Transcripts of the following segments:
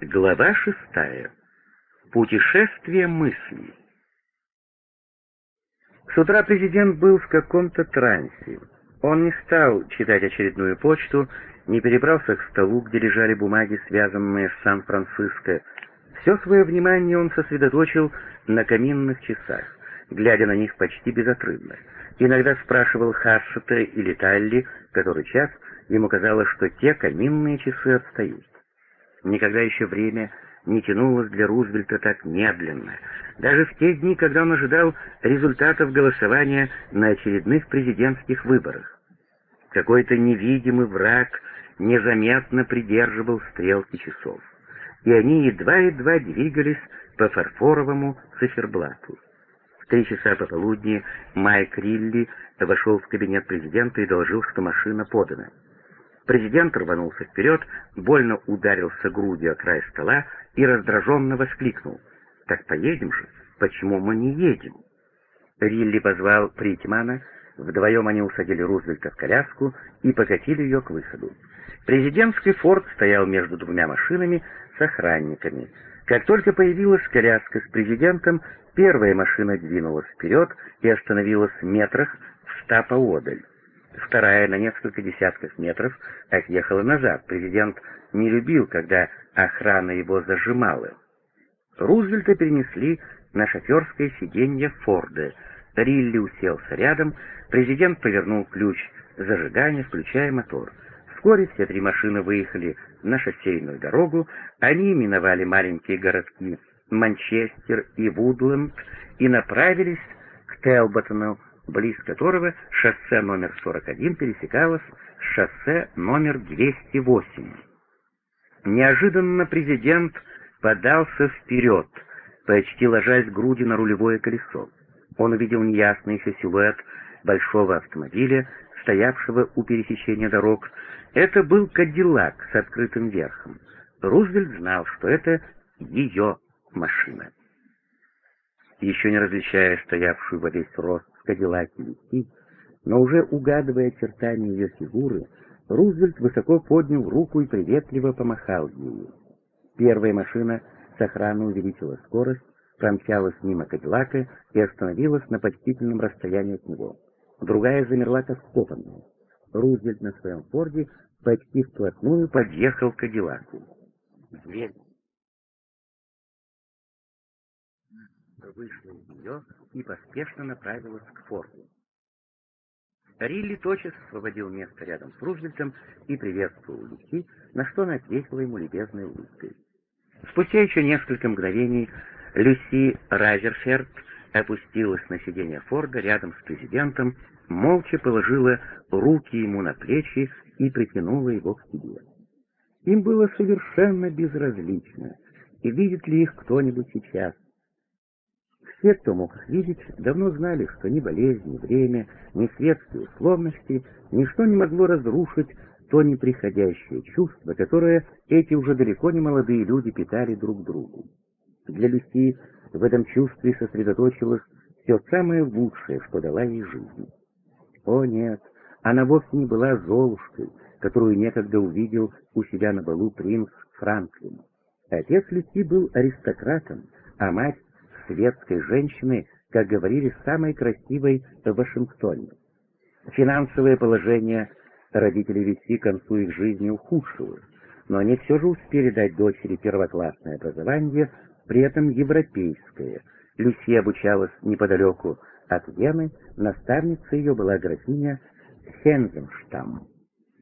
Глава шестая. Путешествие мыслей. С утра президент был в каком-то трансе. Он не стал читать очередную почту, не перебрался к столу, где лежали бумаги, связанные с Сан-Франциско. Все свое внимание он сосредоточил на каминных часах, глядя на них почти безотрывно. Иногда спрашивал Хассета или Талли, который час, ему казалось, что те каминные часы отстают. Никогда еще время не тянулось для Рузвельта так медленно, даже в те дни, когда он ожидал результатов голосования на очередных президентских выборах. Какой-то невидимый враг незаметно придерживал стрелки часов, и они едва-едва двигались по фарфоровому циферблату. В три часа пополудни Майк Рилли вошел в кабинет президента и доложил, что машина подана. Президент рванулся вперед, больно ударился грудью о край стола и раздраженно воскликнул. «Так поедем же? Почему мы не едем?» Рилли позвал Притмана, вдвоем они усадили Рузвельта в коляску и покатили ее к выходу. Президентский форт стоял между двумя машинами с охранниками. Как только появилась коляска с президентом, первая машина двинулась вперед и остановилась в метрах в ста поодаль вторая на несколько десятков метров отъехала назад. Президент не любил, когда охрана его зажимала. Рузвельта перенесли на шоферское сиденье Форда. Рилли уселся рядом, президент повернул ключ зажигания, включая мотор. Вскоре все три машины выехали на шоссейную дорогу, они миновали маленькие городки Манчестер и Вудленд и направились к Телботону, близ которого шоссе номер 41 пересекалось с шоссе номер 208. Неожиданно президент подался вперед, почти ложась грудью на рулевое колесо. Он увидел неясный еще силуэт большого автомобиля, стоявшего у пересечения дорог. Это был Кадиллак с открытым верхом. Рузвельт знал, что это ее машина. Еще не различая стоявшую во весь рост Кадиллаке Люси, но уже угадывая очертания ее фигуры, Рузвельт высоко поднял руку и приветливо помахал ею. Первая машина с охраной увеличила скорость, промчалась мимо Кадиллака и остановилась на почтительном расстоянии от него. Другая замерла как вкопанная. Рузвельт на своем форде почти вплотную подъехал к Кадиллаку. Дверь вышла из нее и поспешно направилась к форту. Рилли тотчас освободил место рядом с Рузвельтом и приветствовал Люси, на что она ответила ему любезной улыбкой. Спустя еще несколько мгновений Люси Разерферд опустилась на сиденье Форда рядом с президентом, молча положила руки ему на плечи и притянула его к себе. Им было совершенно безразлично, и видит ли их кто-нибудь сейчас, все, кто мог их видеть, давно знали, что ни болезнь, ни время, ни светские условности, ничто не могло разрушить то неприходящее чувство, которое эти уже далеко не молодые люди питали друг другу. Для Люси в этом чувстве сосредоточилось все самое лучшее, что дала ей жизнь. О нет, она вовсе не была Золушкой, которую некогда увидел у себя на балу принц Франклин. Отец Люси был аристократом, а мать светской женщины, как говорили, самой красивой в Вашингтоне. Финансовое положение родителей Виси к концу их жизни ухудшилось, но они все же успели дать дочери первоклассное образование, при этом европейское. Люси обучалась неподалеку от Вены, наставница ее была графиня Хензенштам.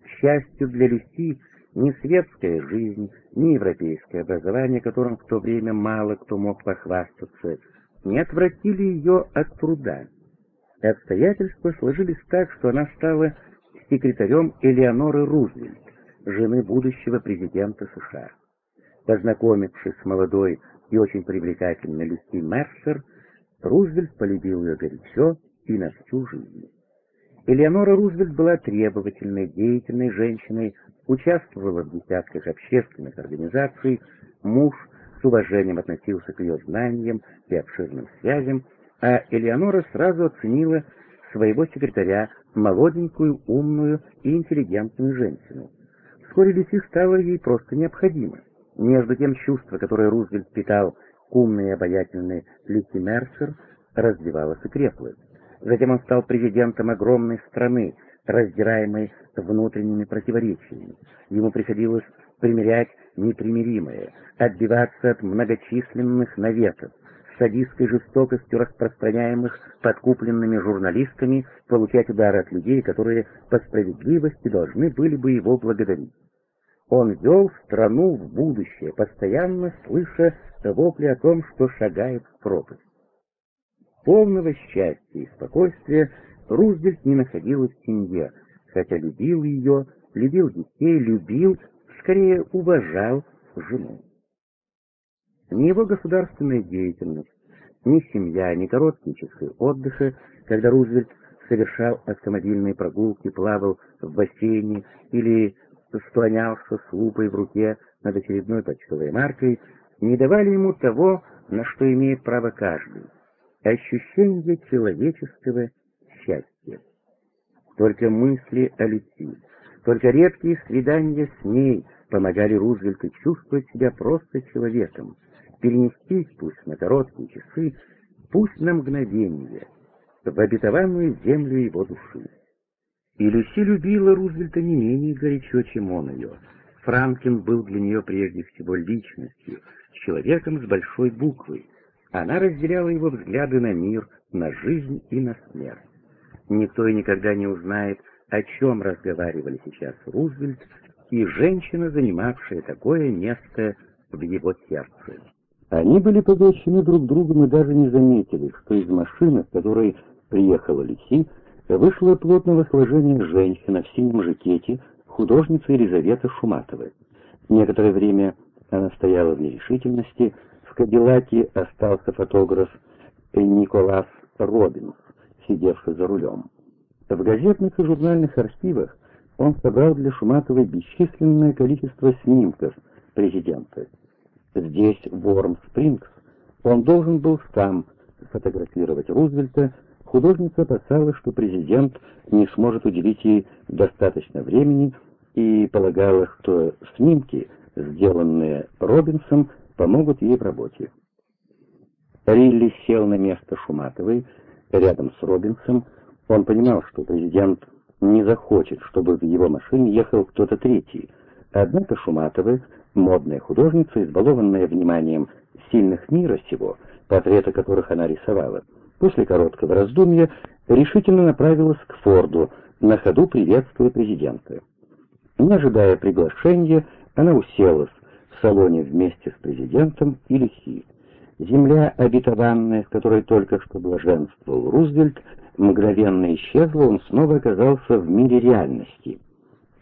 К счастью для Люси, ни светская жизнь, ни европейское образование, которым в то время мало кто мог похвастаться, не отвратили ее от труда. И обстоятельства сложились так, что она стала секретарем Элеоноры Рузвельт, жены будущего президента США. Познакомившись с молодой и очень привлекательной Люси Мерсер, Рузвельт полюбил ее горячо и на всю жизнь. Элеонора Рузвельт была требовательной, деятельной женщиной, участвовала в десятках общественных организаций, муж с уважением относился к ее знаниям и обширным связям, а Элеонора сразу оценила своего секретаря, молоденькую, умную и интеллигентную женщину. Вскоре Люси стало ей просто необходимо. Между тем чувство, которое Рузвельт питал к умной и обаятельной Лики Мерсер, развивалось и крепло. Затем он стал президентом огромной страны, раздираемой внутренними противоречиями. Ему приходилось примирять непримиримое, отбиваться от многочисленных наветов, садистской жестокостью распространяемых подкупленными журналистами, получать удары от людей, которые по справедливости должны были бы его благодарить. Он вел страну в будущее, постоянно слыша вопли о том, что шагает в пропасть. Полного счастья и спокойствия Рузвельт не находил в семье, хотя любил ее, любил детей, любил, скорее уважал жену. Ни его государственная деятельность, ни семья, ни короткие часы отдыха, когда Рузвельт совершал автомобильные прогулки, плавал в бассейне или склонялся с лупой в руке над очередной почтовой маркой, не давали ему того, на что имеет право каждый — ощущение человеческого счастья. Только мысли о Люси, только редкие свидания с ней помогали Рузвельту чувствовать себя просто человеком, перенестись пусть на короткие часы, пусть на мгновение, в обетованную землю его души. И Люси любила Рузвельта не менее горячо, чем он ее. Франклин был для нее прежде всего личностью, человеком с большой буквы. Она разделяла его взгляды на мир, на жизнь и на смерть. Никто и никогда не узнает, о чем разговаривали сейчас Рузвельт и женщина, занимавшая такое место в его сердце. Они были поглощены друг другом и даже не заметили, что из машины, в которой приехала Люси, вышла плотного сложения женщина в синем жакете, художница Елизавета Шуматова. Некоторое время она стояла в нерешительности, в Кадиллаке остался фотограф Николас Робинс, сидевший за рулем. В газетных и журнальных архивах он собрал для Шуматовой бесчисленное количество снимков президента. Здесь, в Уорм-Спрингс, он должен был сам фотографировать Рузвельта, художница опасалась, что президент не сможет уделить ей достаточно времени и полагала, что снимки, сделанные Робинсом, помогут ей в работе. Рилли сел на место Шуматовой рядом с Робинсом. Он понимал, что президент не захочет, чтобы в его машине ехал кто-то третий. Однако Шуматова, модная художница, избалованная вниманием сильных мира сего, портреты которых она рисовала, после короткого раздумья решительно направилась к Форду, на ходу приветствуя президента. Не ожидая приглашения, она уселась в салоне вместе с президентом и Люси. Земля обетованная, в которой только что блаженствовал Рузвельт, мгновенно исчезла, он снова оказался в мире реальности.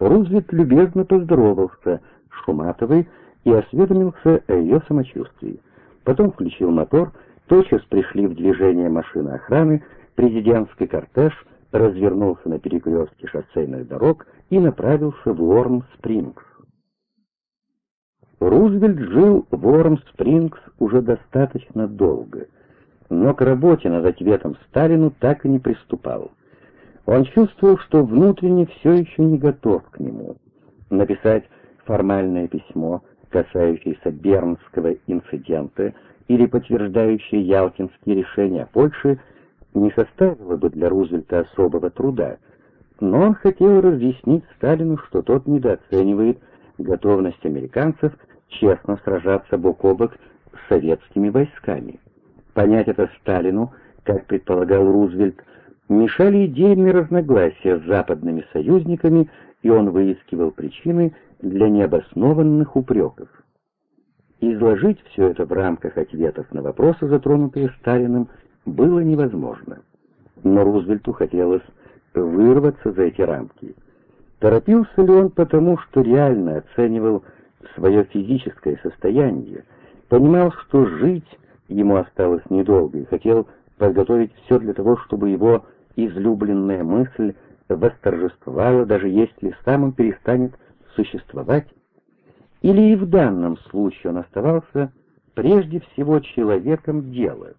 Рузвельт любезно поздоровался с Шуматовой и осведомился о ее самочувствии. Потом включил мотор, тотчас пришли в движение машины охраны, президентский кортеж развернулся на перекрестке шоссейных дорог и направился в Уорм-Спрингс. Рузвельт жил в Уорм-Спрингс уже достаточно долго, но к работе над ответом Сталину так и не приступал. Он чувствовал, что внутренне все еще не готов к нему. Написать формальное письмо, касающееся Бернского инцидента или подтверждающее ялтинские решения Польши, не составило бы для Рузвельта особого труда, но он хотел разъяснить Сталину, что тот недооценивает готовность американцев честно сражаться бок о бок с советскими войсками. Понять это Сталину, как предполагал Рузвельт, мешали идейные разногласия с западными союзниками, и он выискивал причины для необоснованных упреков. Изложить все это в рамках ответов на вопросы, затронутые Сталиным, было невозможно. Но Рузвельту хотелось вырваться за эти рамки. Торопился ли он потому, что реально оценивал свое физическое состояние, понимал, что жить ему осталось недолго и хотел подготовить все для того, чтобы его излюбленная мысль восторжествовала, даже если сам он перестанет существовать? Или и в данном случае он оставался прежде всего человеком дела?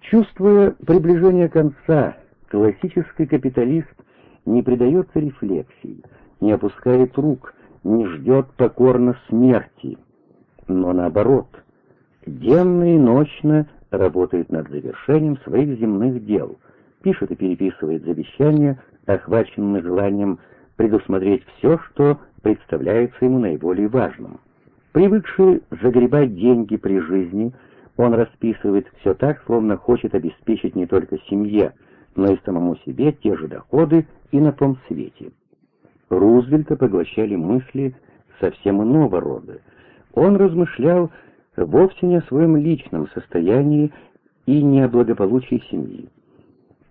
Чувствуя приближение конца, классический капиталист не предается рефлексии, не опускает рук, не ждет покорно смерти, но наоборот, денно и ночно работает над завершением своих земных дел, пишет и переписывает завещания, охваченные желанием предусмотреть все, что представляется ему наиболее важным. Привыкший загребать деньги при жизни, он расписывает все так, словно хочет обеспечить не только семье, но и самому себе те же доходы и на том свете. Рузвельта поглощали мысли совсем иного рода. Он размышлял вовсе не о своем личном состоянии и не о благополучии семьи.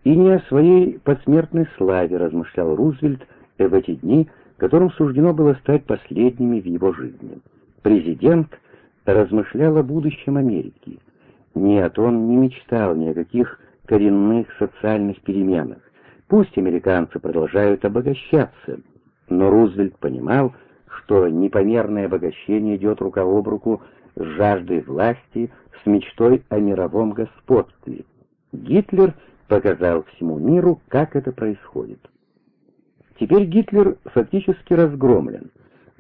И не о своей посмертной славе размышлял Рузвельт в эти дни, которым суждено было стать последними в его жизни. Президент размышлял о будущем Америки. Нет, он не мечтал ни о каких коренных социальных переменах. Пусть американцы продолжают обогащаться, но Рузвельт понимал, что непомерное обогащение идет рука об руку с жаждой власти, с мечтой о мировом господстве. Гитлер показал всему миру, как это происходит. Теперь Гитлер фактически разгромлен,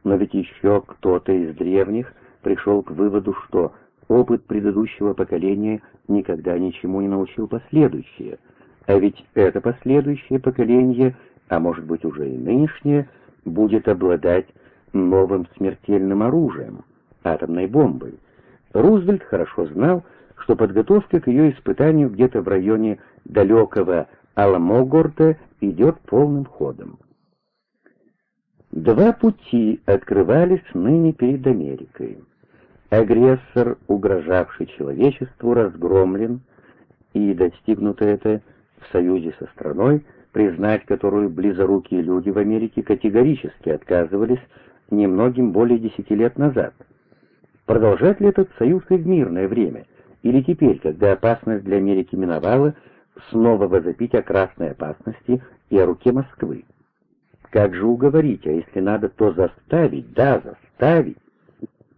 но ведь еще кто-то из древних пришел к выводу, что опыт предыдущего поколения никогда ничему не научил последующее, а ведь это последующее поколение, а может быть уже и нынешнее, будет обладать новым смертельным оружием — атомной бомбой. Рузвельт хорошо знал, что подготовка к ее испытанию где-то в районе далекого Аламогорта идет полным ходом. Два пути открывались ныне перед Америкой. Агрессор, угрожавший человечеству, разгромлен, и достигнуто это в союзе со страной, признать которую близорукие люди в Америке категорически отказывались немногим более десяти лет назад. Продолжать ли этот союз и в мирное время, или теперь, когда опасность для Америки миновала, снова возопить о красной опасности и о руке Москвы? Как же уговорить, а если надо, то заставить, да, заставить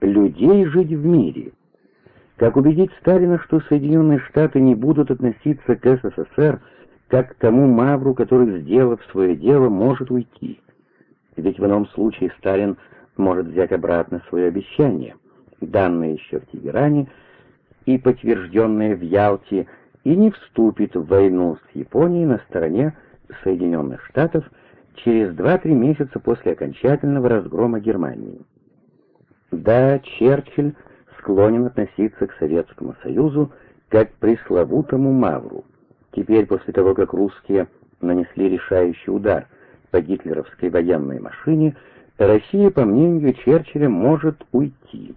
людей жить в мире? Как убедить Сталина, что Соединенные Штаты не будут относиться к СССР как к тому мавру, который, сделав свое дело, может уйти? Ведь в ином случае Сталин может взять обратно свое обещание, данное еще в Тегеране и подтвержденное в Ялте, и не вступит в войну с Японией на стороне Соединенных Штатов через 2-3 месяца после окончательного разгрома Германии. Да, Черчилль склонен относиться к Советскому Союзу как к пресловутому Мавру. Теперь, после того, как русские нанесли решающий удар по гитлеровской военной машине, Россия, по мнению Черчилля, может уйти.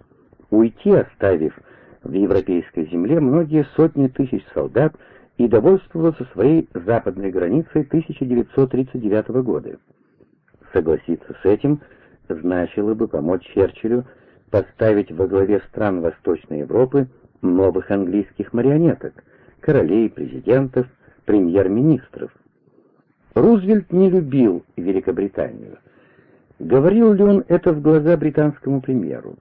Уйти, оставив в европейской земле многие сотни тысяч солдат и довольствоваться своей западной границей 1939 года. Согласиться с этим значило бы помочь Черчиллю поставить во главе стран Восточной Европы новых английских марионеток, королей, президентов, премьер-министров. Рузвельт не любил Великобританию. Говорил ли он это в глаза британскому премьеру?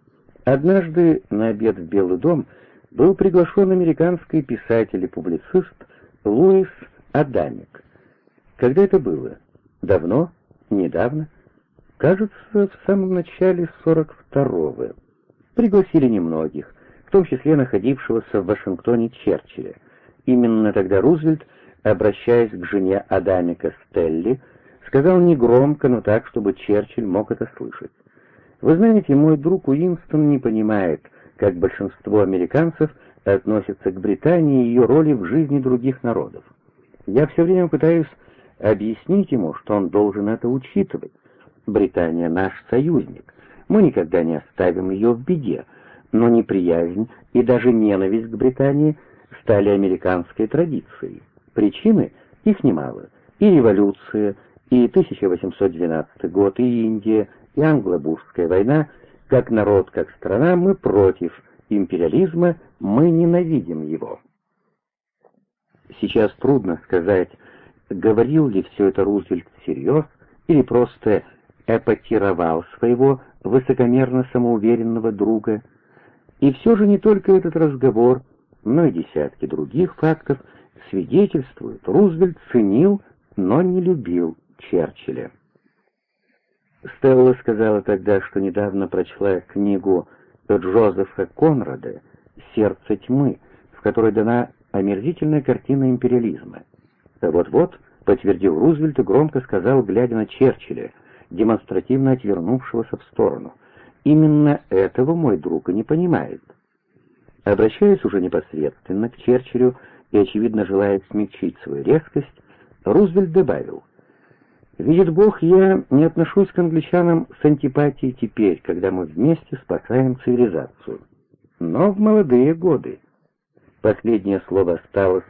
Однажды на обед в Белый дом был приглашен американский писатель и публицист Луис Адамик. Когда это было? Давно? Недавно? Кажется, в самом начале 42-го. Пригласили немногих, в том числе находившегося в Вашингтоне Черчилля. Именно тогда Рузвельт обращаясь к жене Адамика Стелли, сказал негромко, но так, чтобы Черчилль мог это слышать. «Вы знаете, мой друг Уинстон не понимает, как большинство американцев относятся к Британии и ее роли в жизни других народов. Я все время пытаюсь объяснить ему, что он должен это учитывать. Британия наш союзник. Мы никогда не оставим ее в беде, но неприязнь и даже ненависть к Британии стали американской традицией. Причины их немало. И революция, и 1812 год, и Индия, и англо-бурская война. Как народ, как страна, мы против империализма, мы ненавидим его. Сейчас трудно сказать, говорил ли все это Рузвельт всерьез или просто эпатировал своего высокомерно самоуверенного друга. И все же не только этот разговор, но и десятки других фактов – свидетельствует, Рузвельт ценил, но не любил Черчилля. Стелла сказала тогда, что недавно прочла книгу Джозефа Конрада «Сердце тьмы», в которой дана омерзительная картина империализма. Вот-вот, подтвердил Рузвельт и громко сказал, глядя на Черчилля, демонстративно отвернувшегося в сторону. Именно этого мой друг и не понимает. Обращаясь уже непосредственно к Черчиллю и, очевидно, желая смягчить свою резкость, Рузвельт добавил, «Видит Бог, я не отношусь к англичанам с антипатией теперь, когда мы вместе спасаем цивилизацию. Но в молодые годы...» Последнее слово осталось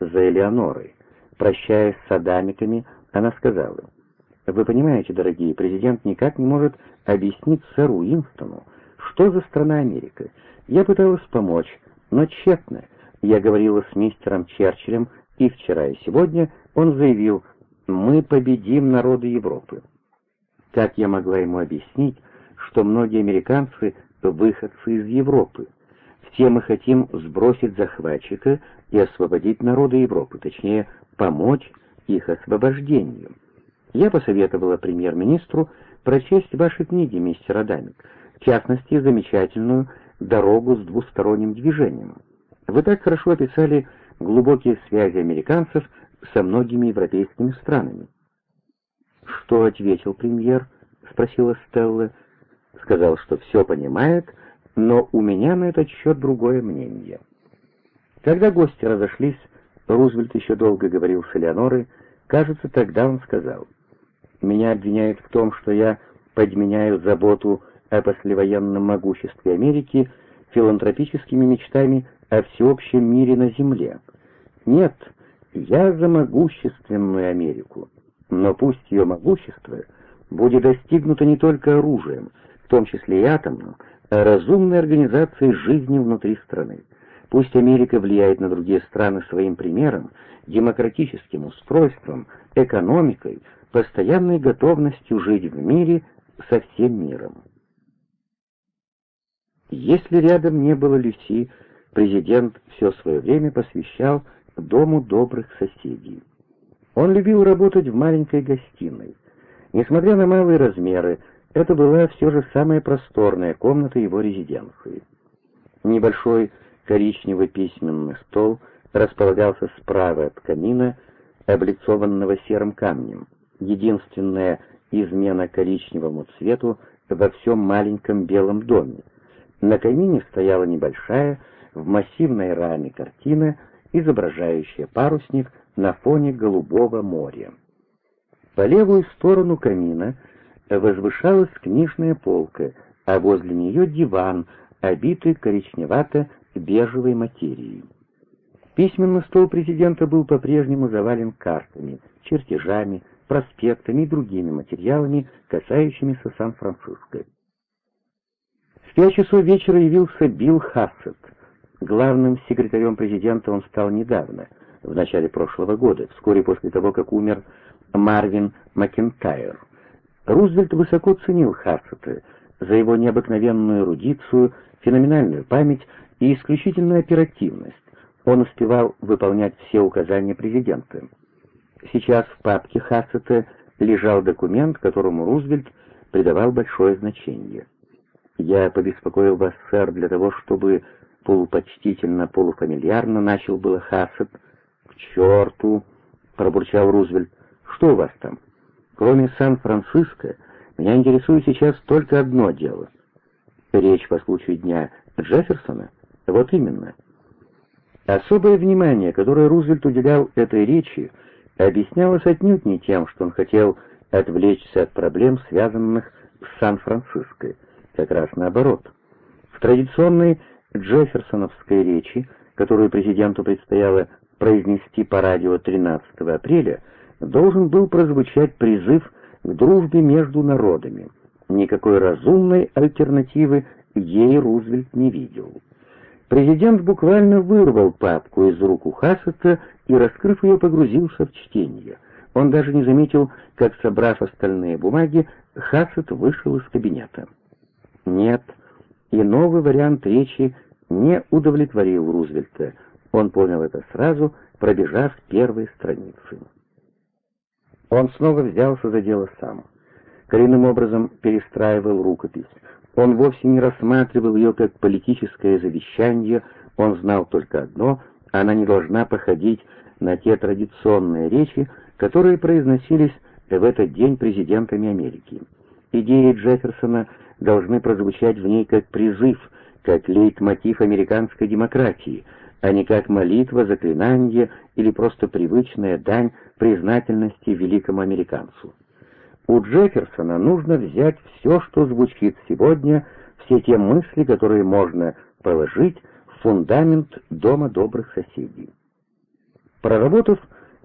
за Элеонорой. Прощаясь с адамиками, она сказала, «Вы понимаете, дорогие, президент никак не может объяснить сэру Уинстону, что за страна Америка. Я пыталась помочь, но тщетно. Я говорила с мистером Черчиллем, и вчера, и сегодня он заявил, мы победим народы Европы. Как я могла ему объяснить, что многие американцы — выходцы из Европы? Все мы хотим сбросить захватчика и освободить народы Европы, точнее, помочь их освобождению. Я посоветовала премьер-министру прочесть ваши книги, мистер Адамик, в частности, замечательную «Дорогу с двусторонним движением». Вы так хорошо описали глубокие связи американцев со многими европейскими странами. «Что ответил премьер?» — спросила Стелла. «Сказал, что все понимает, но у меня на этот счет другое мнение». Когда гости разошлись, Рузвельт еще долго говорил с Элеонорой. Кажется, тогда он сказал, «Меня обвиняют в том, что я подменяю заботу о послевоенном могуществе Америки филантропическими мечтами о всеобщем мире на Земле. Нет, я за могущественную Америку, но пусть ее могущество будет достигнуто не только оружием, в том числе и атомным, а разумной организацией жизни внутри страны. Пусть Америка влияет на другие страны своим примером, демократическим устройством, экономикой, постоянной готовностью жить в мире со всем миром. Если рядом не было Люси, президент все свое время посвящал дому добрых соседей. Он любил работать в маленькой гостиной. Несмотря на малые размеры, это была все же самая просторная комната его резиденции. Небольшой коричневый письменный стол располагался справа от камина, облицованного серым камнем. Единственная измена коричневому цвету во всем маленьком белом доме. На камине стояла небольшая, в массивной раме картина изображающая парусник на фоне голубого моря. По левую сторону камина возвышалась книжная полка, а возле нее диван, обитый коричневато-бежевой материей. Письменный стол президента был по-прежнему завален картами, чертежами, проспектами и другими материалами, касающимися Сан-Франциско. В пять часов вечера явился Билл Хассет — Главным секретарем президента он стал недавно, в начале прошлого года, вскоре после того, как умер Марвин Макентайр. Рузвельт высоко ценил Хассета за его необыкновенную эрудицию, феноменальную память и исключительную оперативность. Он успевал выполнять все указания президента. Сейчас в папке Хассета лежал документ, которому Рузвельт придавал большое значение. «Я побеспокоил вас, сэр, для того, чтобы полупочтительно, полуфамильярно начал было Хассет. «К черту!» — пробурчал Рузвельт. «Что у вас там? Кроме Сан-Франциско, меня интересует сейчас только одно дело. Речь по случаю дня Джефферсона? Вот именно». Особое внимание, которое Рузвельт уделял этой речи, объяснялось отнюдь не тем, что он хотел отвлечься от проблем, связанных с Сан-Франциско, как раз наоборот. В традиционной Джефферсоновской речи, которую президенту предстояло произнести по радио 13 апреля, должен был прозвучать призыв к дружбе между народами. Никакой разумной альтернативы ей Рузвельт не видел. Президент буквально вырвал папку из рук Хассета и, раскрыв ее, погрузился в чтение. Он даже не заметил, как, собрав остальные бумаги, Хассет вышел из кабинета. «Нет», и новый вариант речи не удовлетворил Рузвельта. Он понял это сразу, пробежав первые страницы. Он снова взялся за дело сам. коренным образом перестраивал рукопись. Он вовсе не рассматривал ее как политическое завещание, он знал только одно — она не должна походить на те традиционные речи, которые произносились в этот день президентами Америки. Идеи Джефферсона должны прозвучать в ней как призыв, как лейтмотив американской демократии, а не как молитва, заклинание или просто привычная дань признательности великому американцу. У Джефферсона нужно взять все, что звучит сегодня, все те мысли, которые можно положить в фундамент Дома добрых соседей. Проработав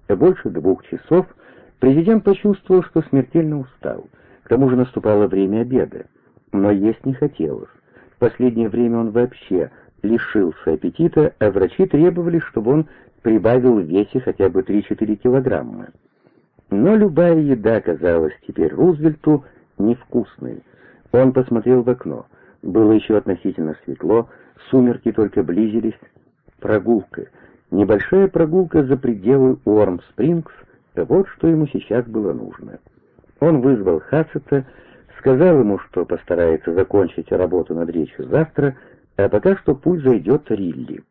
больше двух часов, президент почувствовал, что смертельно устал. К тому же наступало время обеда, но есть не хотелось. В последнее время он вообще лишился аппетита, а врачи требовали, чтобы он прибавил в весе хотя бы 3-4 килограмма. Но любая еда казалась теперь Рузвельту невкусной. Он посмотрел в окно. Было еще относительно светло, сумерки только близились. Прогулка. Небольшая прогулка за пределы Уорм-Спрингс — вот что ему сейчас было нужно. Он вызвал Хассета, сказал ему, что постарается закончить работу над речью завтра, а пока что пусть зайдет Рилли.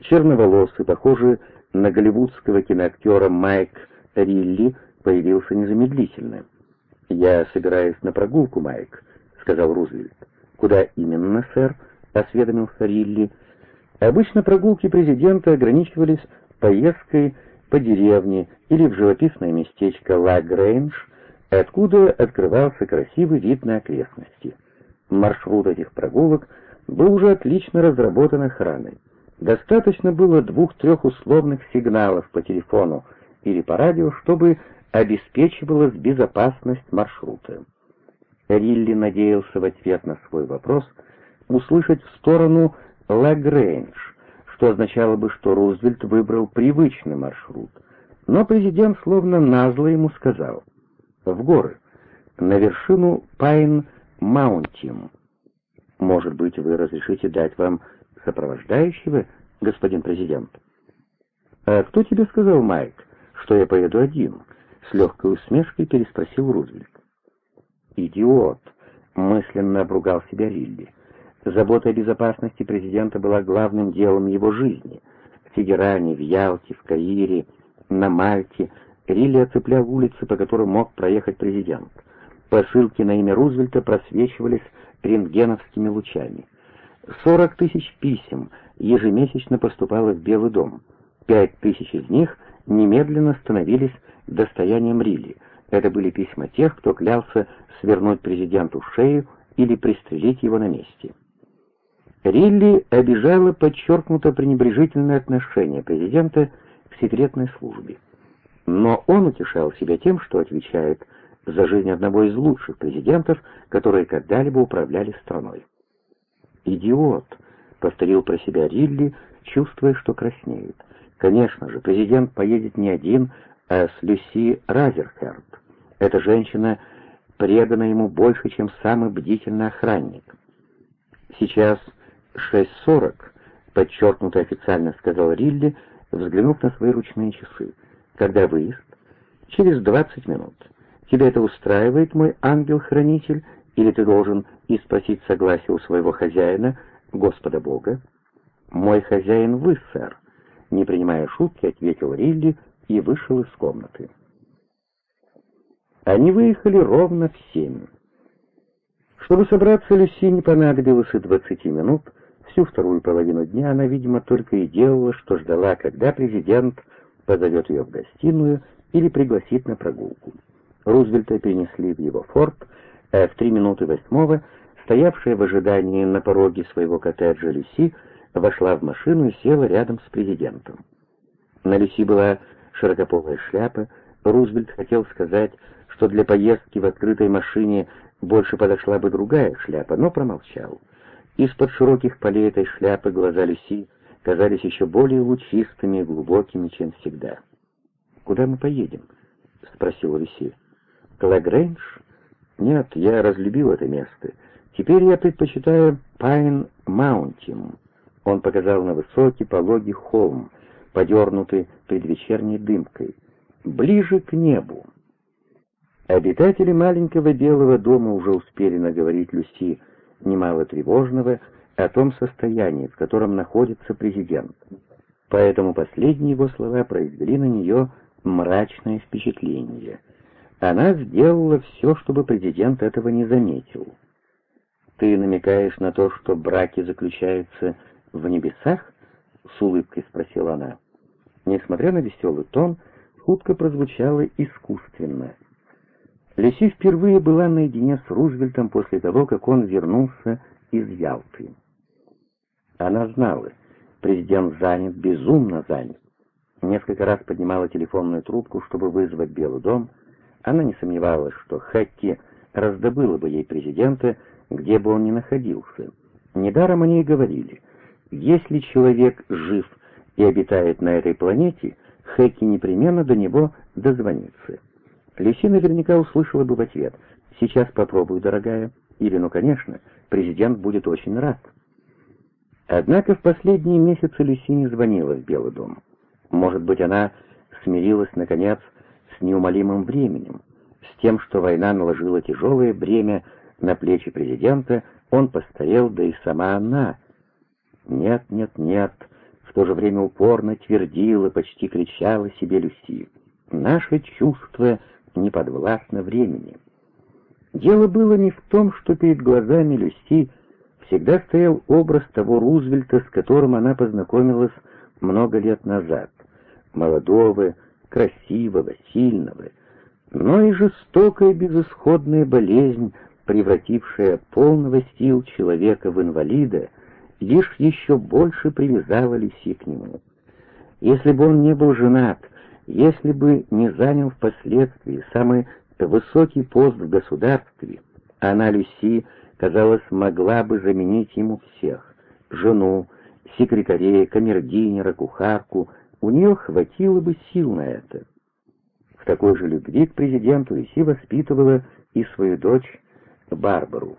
Черноволосый, похожий на голливудского киноактера Майк Рилли, появился незамедлительно. «Я собираюсь на прогулку, Майк», — сказал Рузвельт. «Куда именно, сэр?» — осведомился Рилли. Обычно прогулки президента ограничивались поездкой по деревне или в живописное местечко Ла-Грейндж, откуда открывался красивый вид на окрестности. Маршрут этих прогулок — был уже отлично разработан охраной. Достаточно было двух-трех условных сигналов по телефону или по радио, чтобы обеспечивалась безопасность маршрута. Рилли надеялся в ответ на свой вопрос услышать в сторону Лагрейндж, что означало бы, что Рузвельт выбрал привычный маршрут. Но президент словно назло ему сказал «в горы, на вершину Пайн-Маунтин». Может быть, вы разрешите дать вам сопровождающего, господин президент? А кто тебе сказал, Майк, что я поеду один? С легкой усмешкой переспросил Рузвельт. Идиот! Мысленно обругал себя Лилли. Забота о безопасности президента была главным делом его жизни. В Тегеране, в Ялте, в Каире, на Мальте Рилли оцеплял улицы, по которым мог проехать президент. Посылки на имя Рузвельта просвечивались рентгеновскими лучами. 40 тысяч писем ежемесячно поступало в Белый дом. Пять тысяч из них немедленно становились достоянием Рилли. Это были письма тех, кто клялся свернуть президенту шею или пристрелить его на месте. Рилли обижало подчеркнуто пренебрежительное отношение президента к секретной службе. Но он утешал себя тем, что отвечает за жизнь одного из лучших президентов, которые когда-либо управляли страной. «Идиот!» — повторил про себя Рилли, чувствуя, что краснеет. «Конечно же, президент поедет не один, а с Люси Разерхерд. Эта женщина предана ему больше, чем самый бдительный охранник. Сейчас 6.40, подчеркнуто официально сказал Рилли, взглянув на свои ручные часы. Когда выезд? Через 20 минут. Тебя это устраивает, мой ангел-хранитель, или ты должен и спросить согласие у своего хозяина, Господа Бога? Мой хозяин вы, сэр, не принимая шутки, ответил Рилли и вышел из комнаты. Они выехали ровно в семь. Чтобы собраться, Люси не понадобилось и двадцати минут. Всю вторую половину дня она, видимо, только и делала, что ждала, когда президент позовет ее в гостиную или пригласит на прогулку. Рузвельта перенесли в его форт, а в три минуты восьмого, стоявшая в ожидании на пороге своего коттеджа Люси, вошла в машину и села рядом с президентом. На Люси была широкополая шляпа, Рузвельт хотел сказать, что для поездки в открытой машине больше подошла бы другая шляпа, но промолчал. Из-под широких полей этой шляпы глаза Люси казались еще более лучистыми и глубокими, чем всегда. «Куда мы поедем?» — спросила Люси. Лагрейндж? Нет, я разлюбил это место. Теперь я предпочитаю Пайн Маунтин. Он показал на высокий пологий холм, подернутый предвечерней дымкой. Ближе к небу. Обитатели маленького белого дома уже успели наговорить Люси немало тревожного о том состоянии, в котором находится президент. Поэтому последние его слова произвели на нее мрачное впечатление. Она сделала все, чтобы президент этого не заметил. «Ты намекаешь на то, что браки заключаются в небесах?» — с улыбкой спросила она. Несмотря на веселый тон, шутка прозвучала искусственно — Люси впервые была наедине с Рузвельтом после того, как он вернулся из Ялты. Она знала, президент занят, безумно занят. Несколько раз поднимала телефонную трубку, чтобы вызвать Белый дом. Она не сомневалась, что Хэкки раздобыла бы ей президента, где бы он ни находился. Недаром они и говорили, если человек жив и обитает на этой планете, Хэкки непременно до него дозвонится. Люси наверняка услышала бы в ответ «Сейчас попробую, дорогая» или «Ну, конечно, президент будет очень рад». Однако в последние месяцы Люси не звонила в Белый дом. Может быть, она смирилась, наконец, с неумолимым временем, с тем, что война наложила тяжелое бремя на плечи президента, он постарел, да и сама она. «Нет, нет, нет», в то же время упорно твердила, почти кричала себе Люси. «Наше чувство не подвластно времени. Дело было не в том, что перед глазами Люси всегда стоял образ того Рузвельта, с которым она познакомилась много лет назад, молодого, красивого, сильного, но и жестокая безысходная болезнь, превратившая полного сил человека в инвалида, лишь еще больше привязала Люси к нему. Если бы он не был женат, если бы не занял впоследствии самый высокий пост в государстве, она, Люси, казалось, могла бы заменить ему всех — жену, секретарей, камердинера, кухарку, у нее хватило бы сил на это. В такой же любви к президенту Люси воспитывала и свою дочь Барбару.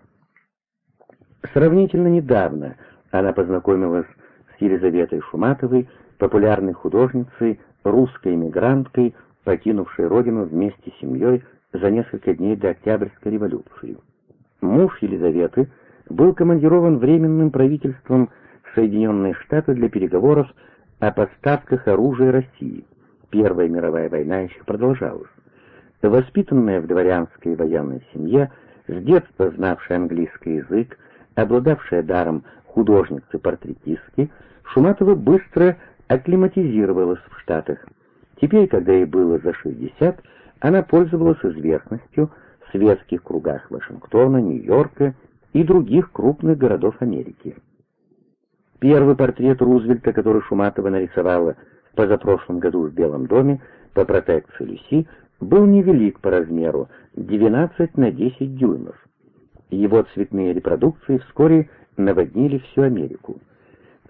Сравнительно недавно она познакомилась с Елизаветой Шуматовой, популярной художницей, русской эмигранткой, покинувшей родину вместе с семьей за несколько дней до Октябрьской революции. Муж Елизаветы был командирован Временным правительством в Соединенные Штаты для переговоров о поставках оружия России. Первая мировая война еще продолжалась. Воспитанная в дворянской военной семье, с детства знавшая английский язык, обладавшая даром художницы-портретистки, Шуматова быстро акклиматизировалась в Штатах. Теперь, когда ей было за 60, она пользовалась известностью светских кругах Вашингтона, Нью-Йорка и других крупных городов Америки. Первый портрет Рузвельта, который Шуматова нарисовала в позапрошлом году в Белом доме по протекции Люси, был невелик по размеру, 12 на 10 дюймов. Его цветные репродукции вскоре наводнили всю Америку.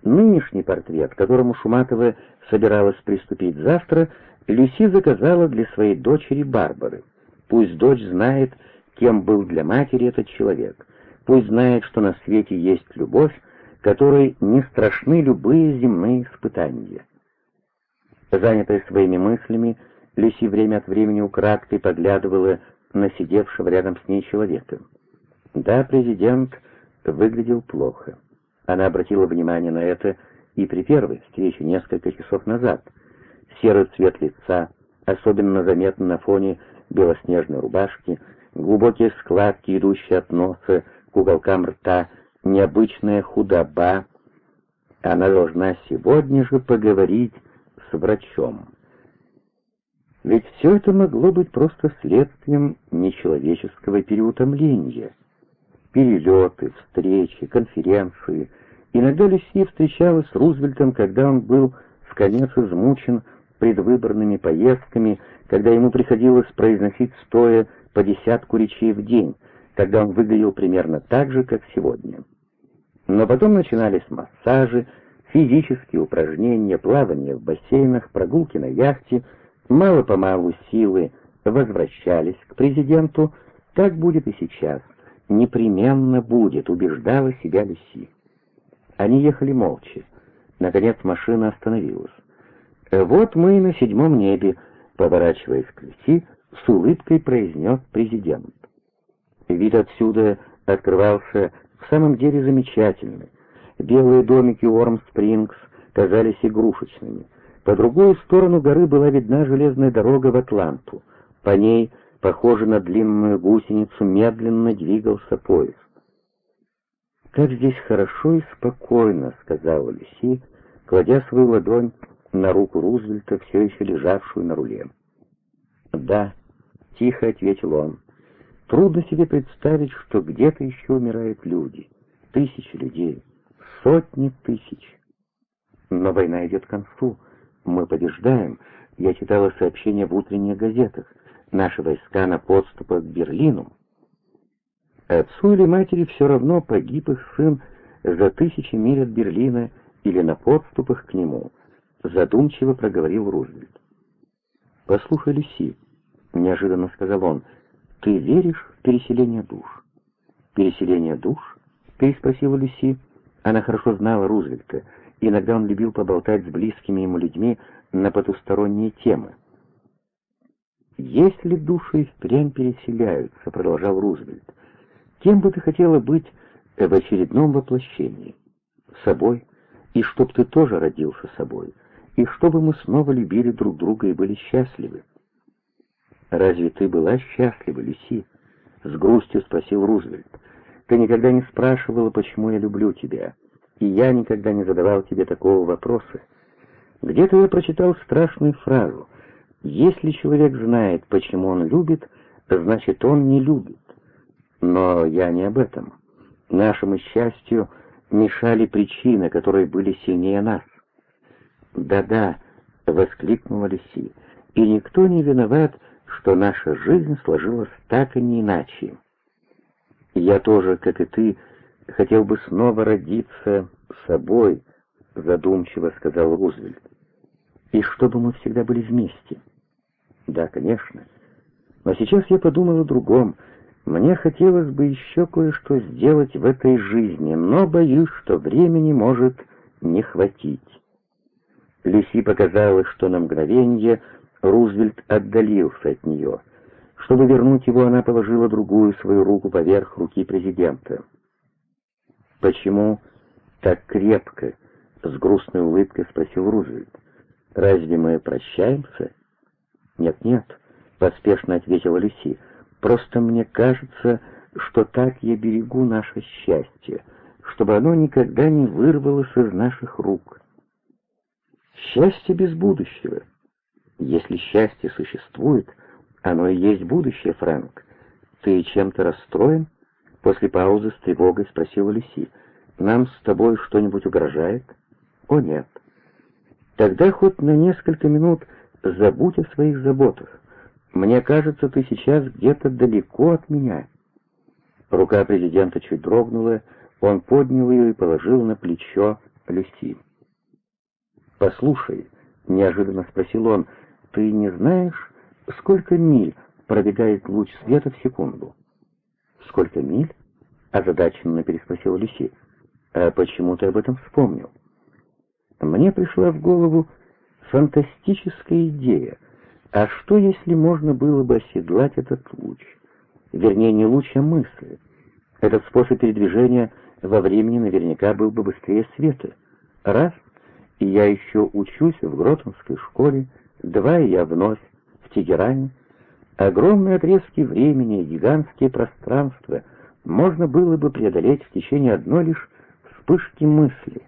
Нынешний портрет, которому Шуматова собиралась приступить завтра, Люси заказала для своей дочери Барбары. Пусть дочь знает, кем был для матери этот человек. Пусть знает, что на свете есть любовь, которой не страшны любые земные испытания. Занятая своими мыслями, Люси время от времени украдкой поглядывала на сидевшего рядом с ней человека. Да, президент выглядел плохо. Она обратила внимание на это и при первой встрече несколько часов назад. Серый цвет лица, особенно заметно на фоне белоснежной рубашки, глубокие складки, идущие от носа к уголкам рта, необычная худоба. Она должна сегодня же поговорить с врачом. Ведь все это могло быть просто следствием нечеловеческого переутомления — перелеты, встречи, конференции. Иногда Люси встречалась с Рузвельтом, когда он был в конец измучен предвыборными поездками, когда ему приходилось произносить стоя по десятку речей в день, когда он выглядел примерно так же, как сегодня. Но потом начинались массажи, физические упражнения, плавание в бассейнах, прогулки на яхте, мало-помалу силы возвращались к президенту, так будет и сейчас — непременно будет, убеждала себя Люси. Они ехали молча. Наконец машина остановилась. «Вот мы и на седьмом небе», — поворачиваясь к Люси, с улыбкой произнес президент. Вид отсюда открывался в самом деле замечательный. Белые домики Уорм-Спрингс казались игрушечными. По другую сторону горы была видна железная дорога в Атланту. По ней, похоже на длинную гусеницу, медленно двигался поезд. «Как здесь хорошо и спокойно», — сказала Люси, кладя свою ладонь на руку Рузвельта, все еще лежавшую на руле. «Да», — тихо ответил он, — «трудно себе представить, что где-то еще умирают люди, тысячи людей, сотни тысяч. Но война идет к концу, мы побеждаем. Я читала сообщения в утренних газетах. Наши войска на подступах к Берлину. Отцу или матери все равно, погиб их сын за тысячи миль от Берлина или на подступах к нему, задумчиво проговорил Рузвельт. «Послушай, Люси», — неожиданно сказал он, — «ты веришь в переселение душ?» «Переселение душ?» — переспросила Люси. Она хорошо знала Рузвельта. Иногда он любил поболтать с близкими ему людьми на потусторонние темы. «Если души впрямь переселяются», — продолжал Рузвельт, — Кем бы ты хотела быть в очередном воплощении? Собой. И чтоб ты тоже родился собой. И чтобы мы снова любили друг друга и были счастливы. «Разве ты была счастлива, Люси?» — с грустью спросил Рузвельт. «Ты никогда не спрашивала, почему я люблю тебя, и я никогда не задавал тебе такого вопроса. Где-то я прочитал страшную фразу. Если человек знает, почему он любит, значит, он не любит. Но я не об этом. Нашему счастью мешали причины, которые были сильнее нас. «Да-да», — воскликнула Люси, — «и никто не виноват, что наша жизнь сложилась так и не иначе. Я тоже, как и ты, хотел бы снова родиться собой», — задумчиво сказал Рузвельт. «И чтобы мы всегда были вместе». «Да, конечно. Но сейчас я подумал о другом — мне хотелось бы еще кое-что сделать в этой жизни, но боюсь, что времени может не хватить. Люси показалось, что на мгновение Рузвельт отдалился от нее. Чтобы вернуть его, она положила другую свою руку поверх руки президента. «Почему так крепко?» — с грустной улыбкой спросил Рузвельт. «Разве мы прощаемся?» «Нет-нет», — поспешно ответила Люси. Просто мне кажется, что так я берегу наше счастье, чтобы оно никогда не вырвалось из наших рук. Счастье без будущего. Если счастье существует, оно и есть будущее, Фрэнк. Ты чем-то расстроен? После паузы с тревогой спросила Люси. Нам с тобой что-нибудь угрожает? О, нет. Тогда хоть на несколько минут забудь о своих заботах. Мне кажется, ты сейчас где-то далеко от меня». Рука президента чуть дрогнула, он поднял ее и положил на плечо Люси. «Послушай», — неожиданно спросил он, — «ты не знаешь, сколько миль пробегает луч света в секунду?» «Сколько миль?» — озадаченно переспросила Люси. «А почему ты об этом вспомнил?» Мне пришла в голову фантастическая идея — а что, если можно было бы оседлать этот луч? Вернее, не луч, а мысль. Этот способ передвижения во времени наверняка был бы быстрее света. Раз, и я еще учусь в Гротонской школе, два, я вновь в Тегеране. Огромные отрезки времени, гигантские пространства можно было бы преодолеть в течение одной лишь вспышки мысли.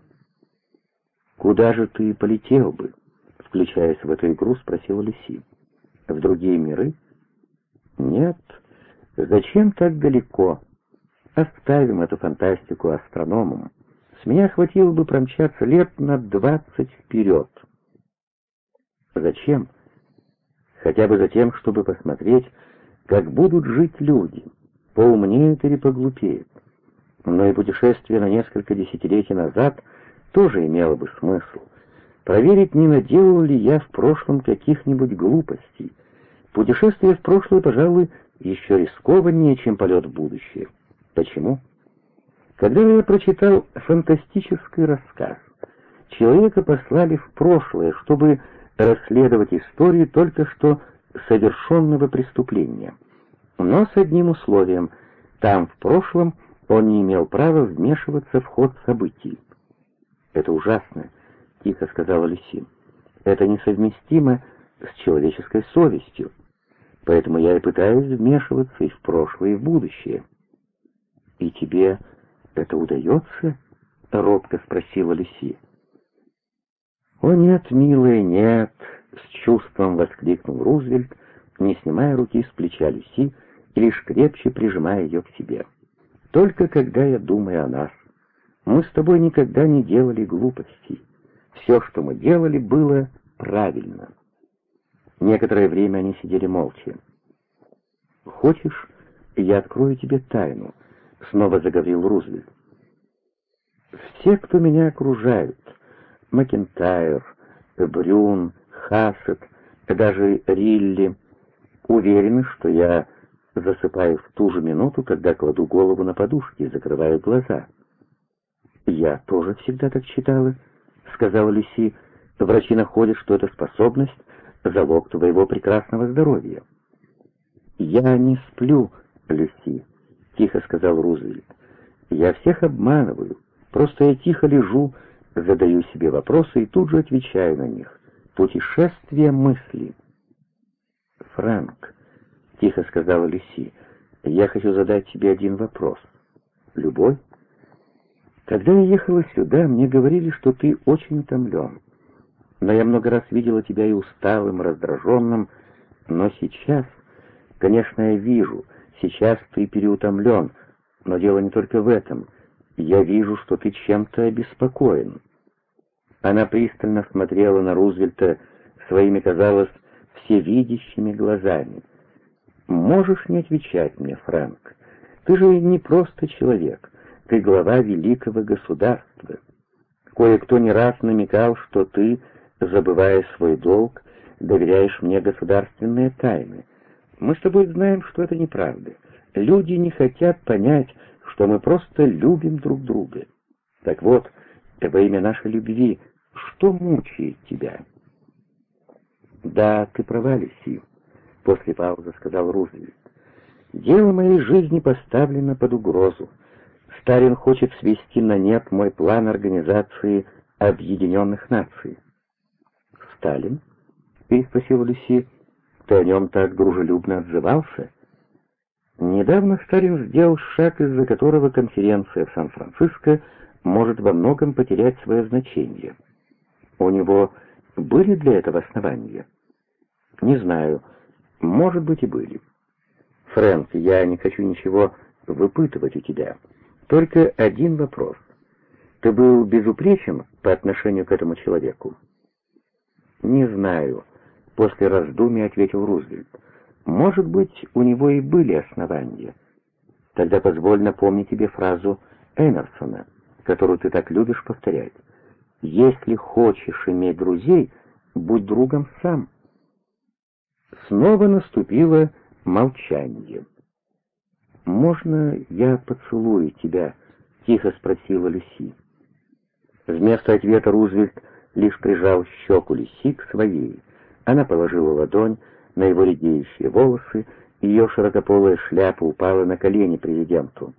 «Куда же ты полетел бы?» Включаясь в эту игру, спросила Люси в другие миры? Нет. Зачем так далеко? Оставим эту фантастику астрономам. С меня хватило бы промчаться лет на двадцать вперед. Зачем? Хотя бы за тем, чтобы посмотреть, как будут жить люди, поумнеют или поглупеют. Но и путешествие на несколько десятилетий назад тоже имело бы смысл — проверить, не наделал ли я в прошлом каких-нибудь глупостей. Путешествие в прошлое, пожалуй, еще рискованнее, чем полет в будущее. Почему? Когда я прочитал фантастический рассказ, человека послали в прошлое, чтобы расследовать историю только что совершенного преступления. Но с одним условием — там, в прошлом, он не имел права вмешиваться в ход событий. «Это ужасно», — тихо сказала Люси. «Это несовместимо с человеческой совестью. Поэтому я и пытаюсь вмешиваться и в прошлое, и в будущее». «И тебе это удается?» — робко спросила Люси. «О нет, милая, нет!» — с чувством воскликнул Рузвельт, не снимая руки с плеча Люси и лишь крепче прижимая ее к себе. «Только когда я думаю о нас, мы с тобой никогда не делали глупостей. Все, что мы делали, было правильно». Некоторое время они сидели молча. «Хочешь, я открою тебе тайну?» — снова заговорил Рузвельт. «Все, кто меня окружают, Макентайр, Брюн, Хассет, даже Рилли, уверены, что я засыпаю в ту же минуту, когда кладу голову на подушки и закрываю глаза. «Я тоже всегда так считала», — сказала Люси. «Врачи находят, что эта способность — залог твоего прекрасного здоровья». «Я не сплю, Люси», — тихо сказал Рузвельт. «Я всех обманываю. Просто я тихо лежу, задаю себе вопросы и тут же отвечаю на них. Путешествие мысли». «Франк», — тихо сказала Люси, — «я хочу задать тебе один вопрос. Любовь? Когда я ехала сюда, мне говорили, что ты очень утомлен. Но я много раз видела тебя и усталым, раздраженным, но сейчас, конечно, я вижу, сейчас ты переутомлен, но дело не только в этом. Я вижу, что ты чем-то обеспокоен». Она пристально смотрела на Рузвельта своими, казалось, всевидящими глазами. «Можешь не отвечать мне, Фрэнк. Ты же не просто человек, ты глава великого государства. Кое-кто не раз намекал, что ты, забывая свой долг, доверяешь мне государственные тайны. Мы с тобой знаем, что это неправда. Люди не хотят понять, что мы просто любим друг друга. Так вот, во имя нашей любви, что мучает тебя?» «Да, ты права, Люси», — после паузы сказал Рузвельт. «Дело моей жизни поставлено под угрозу. Сталин хочет свести на нет мой план организации Объединенных Наций». «Сталин?» — переспросил Люси. «Ты о нем так дружелюбно отзывался?» Недавно Сталин сделал шаг, из-за которого конференция в Сан-Франциско может во многом потерять свое значение. У него были для этого основания? Не знаю. Может быть и были. Фрэнк, я не хочу ничего выпытывать у тебя. Только один вопрос. Ты был безупречен по отношению к этому человеку? Не знаю. После раздумий ответил Рузвельт. Может быть, у него и были основания. Тогда позволь напомнить тебе фразу Эмерсона, которую ты так любишь повторять. Если хочешь иметь друзей, будь другом сам. Снова наступило молчание. «Можно я поцелую тебя?» — тихо спросила Люси. Вместо ответа Рузвельт лишь прижал щеку Люси к своей. Она положила ладонь на его редеющие волосы, ее широкополая шляпа упала на колени президенту.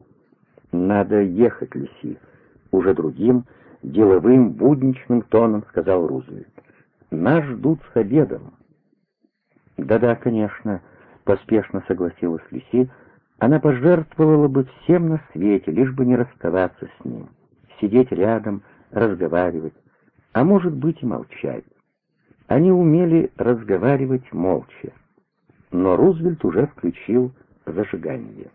«Надо ехать, Люси», — уже другим, — деловым, будничным тоном сказал Рузвельт. «Нас ждут с обедом». «Да-да, конечно», — поспешно согласилась Люси, «она пожертвовала бы всем на свете, лишь бы не расставаться с ним, сидеть рядом, разговаривать, а может быть и молчать». Они умели разговаривать молча, но Рузвельт уже включил зажигание.